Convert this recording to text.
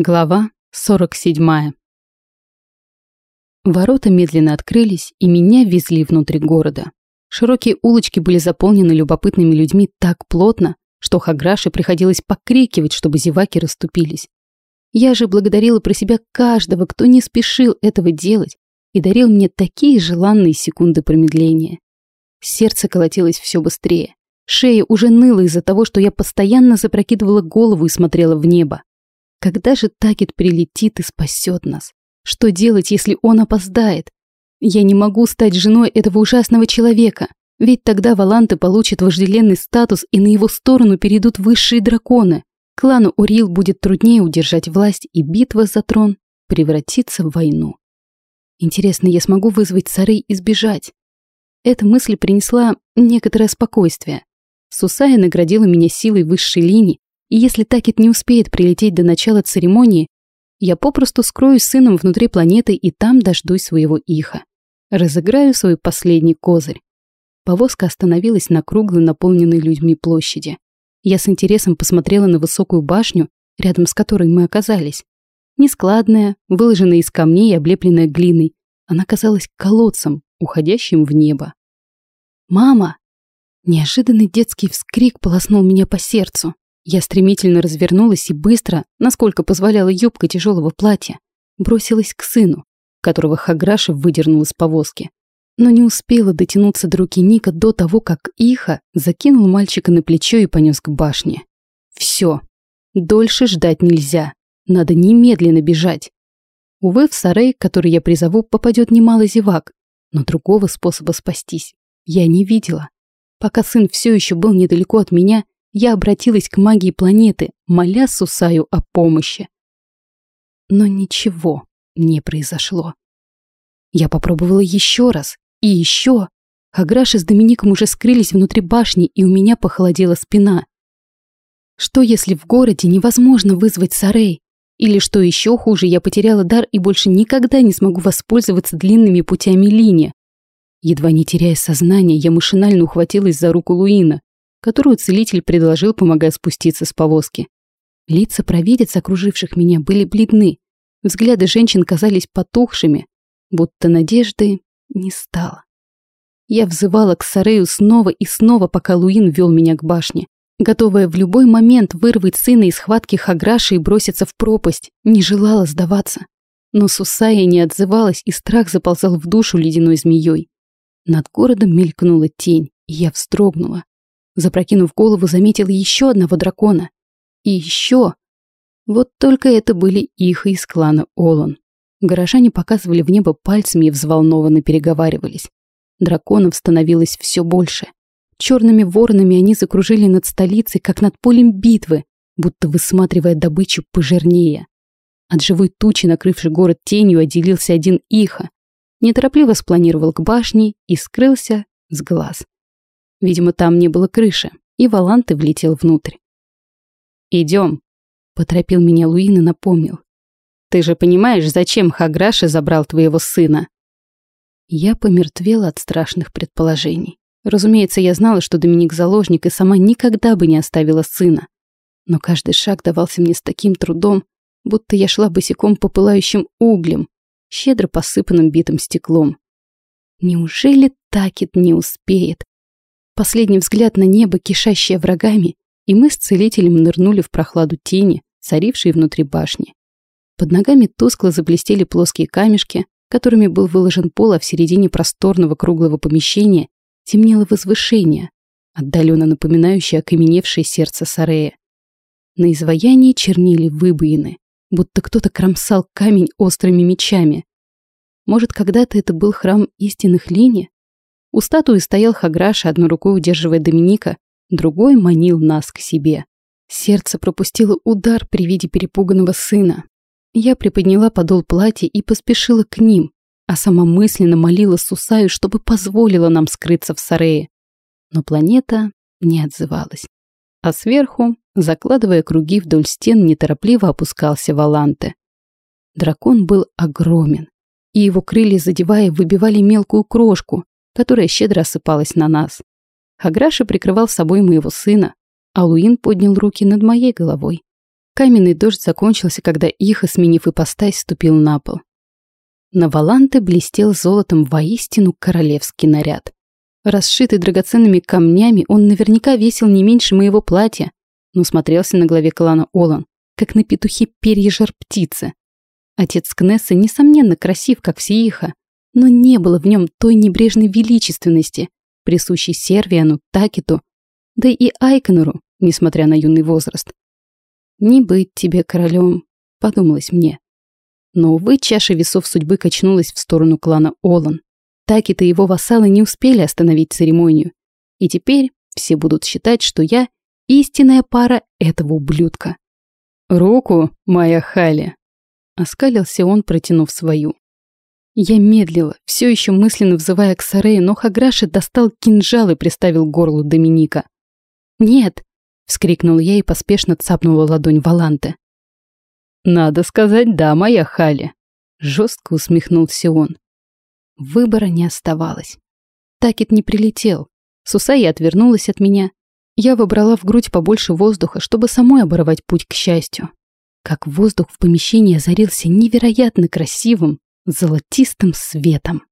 Глава 47. Ворота медленно открылись, и меня везли внутрь города. Широкие улочки были заполнены любопытными людьми так плотно, что Хаграше приходилось покрикивать, чтобы зеваки расступились. Я же благодарила про себя каждого, кто не спешил этого делать и дарил мне такие желанные секунды промедления. Сердце колотилось все быстрее. Шея уже ныла из-за того, что я постоянно запрокидывала голову и смотрела в небо. Когда же Такет прилетит и спасет нас? Что делать, если он опоздает? Я не могу стать женой этого ужасного человека, ведь тогда Валанты получит вожделенный статус и на его сторону перейдут высшие драконы. Клану Урил будет труднее удержать власть, и битва за трон превратится в войну. Интересно, я смогу вызвать цары и сбежать? Эта мысль принесла некоторое спокойствие. Сусая наградила меня силой высшей линии, и если Такет не успеет прилететь до начала церемонии, я попросту скроюсь сыном внутри планеты и там дождусь своего иха. Разыграю свой последний козырь. Повозка остановилась на круглой, наполненной людьми площади. Я с интересом посмотрела на высокую башню, рядом с которой мы оказались. Нескладная, выложенная из камней и облепленная глиной, она казалась колодцем, уходящим в небо. «Мама!» Неожиданный детский вскрик полоснул меня по сердцу. Я стремительно развернулась и быстро, насколько позволяла юбка тяжелого платья, бросилась к сыну, которого Хаграша выдернул из повозки. Но не успела дотянуться до руки Ника до того, как Иха закинул мальчика на плечо и понес к башне. Все. Дольше ждать нельзя. Надо немедленно бежать. Увы, в сарай, который я призову, попадет немало зевак, но другого способа спастись я не видела. Пока сын все еще был недалеко от меня, я обратилась к магии планеты, моля Сусаю о помощи. Но ничего не произошло. Я попробовала еще раз и еще. Аграши с Домиником уже скрылись внутри башни, и у меня похолодела спина. Что если в городе невозможно вызвать Сарей? Или что еще хуже, я потеряла дар и больше никогда не смогу воспользоваться длинными путями линии? Едва не теряя сознание, я машинально ухватилась за руку Луина которую целитель предложил, помогая спуститься с повозки. Лица провидец, окруживших меня, были бледны. Взгляды женщин казались потухшими, будто надежды не стало. Я взывала к Сарею снова и снова, пока Луин вел меня к башне, готовая в любой момент вырвать сына из схватки Хаграши и броситься в пропасть, не желала сдаваться. Но Сусая не отзывалась, и страх заползал в душу ледяной змеей. Над городом мелькнула тень, и я вздрогнула. Запрокинув голову, заметил еще одного дракона. И еще. Вот только это были их из клана Олан. Горожане показывали в небо пальцами и взволнованно переговаривались. Драконов становилось все больше. Черными воронами они закружили над столицей, как над полем битвы, будто высматривая добычу пожирнее. От живой тучи, накрывшей город тенью, отделился один Иха. Неторопливо спланировал к башне и скрылся с глаз. Видимо, там не было крыши, и Валанты влетел внутрь. «Идем», — поторопил меня Луин и напомнил. «Ты же понимаешь, зачем Хаграши забрал твоего сына?» Я помертвела от страшных предположений. Разумеется, я знала, что Доминик заложник и сама никогда бы не оставила сына. Но каждый шаг давался мне с таким трудом, будто я шла босиком по пылающим углям, щедро посыпанным битым стеклом. Неужели Такет не успеет? Последний взгляд на небо, кишащее врагами, и мы с целителем нырнули в прохладу тени, царившей внутри башни. Под ногами тускло заблестели плоские камешки, которыми был выложен пол, а в середине просторного круглого помещения темнело возвышение, отдаленно напоминающее окаменевшее сердце Сарея. На изваянии чернили выбоины, будто кто-то кромсал камень острыми мечами. Может, когда-то это был храм истинных линий? У статуи стоял Хаграша, одной рукой удерживая Доминика, другой манил нас к себе. Сердце пропустило удар при виде перепуганного сына. Я приподняла подол платья и поспешила к ним, а сама мысленно молила Сусаю, чтобы позволила нам скрыться в Сарее. Но планета не отзывалась. А сверху, закладывая круги вдоль стен, неторопливо опускался Валанте. Дракон был огромен, и его крылья, задевая, выбивали мелкую крошку, которая щедро осыпалась на нас. Хаграша прикрывал собой моего сына, а Луин поднял руки над моей головой. Каменный дождь закончился, когда Иха, сменив ипостась, ступил на пол. На Валанте блестел золотом воистину королевский наряд. Расшитый драгоценными камнями, он наверняка весил не меньше моего платья, но смотрелся на главе клана Олан, как на петухе перья жар птицы. Отец Кнесса, несомненно, красив, как Всеиха, но не было в нем той небрежной величественности, присущей Сервиану, Такиту, да и Айконору, несмотря на юный возраст. «Не быть тебе королем», — подумалось мне. Но, увы, чаша весов судьбы качнулась в сторону клана Олан. Такит и его вассалы не успели остановить церемонию. И теперь все будут считать, что я истинная пара этого ублюдка. «Руку, моя Хали!» Оскалился он, протянув свою. Я медлила, все еще мысленно взывая к Сарее, но Хаграши достал кинжал и приставил к горлу Доминика. «Нет!» — вскрикнул я и поспешно цапнула ладонь Валанте. «Надо сказать «да», моя Хали!» — жестко усмехнулся он. Выбора не оставалось. Такет не прилетел. Сусая отвернулась от меня. Я выбрала в грудь побольше воздуха, чтобы самой оборвать путь к счастью. Как воздух в помещении озарился невероятно красивым, золотистым светом.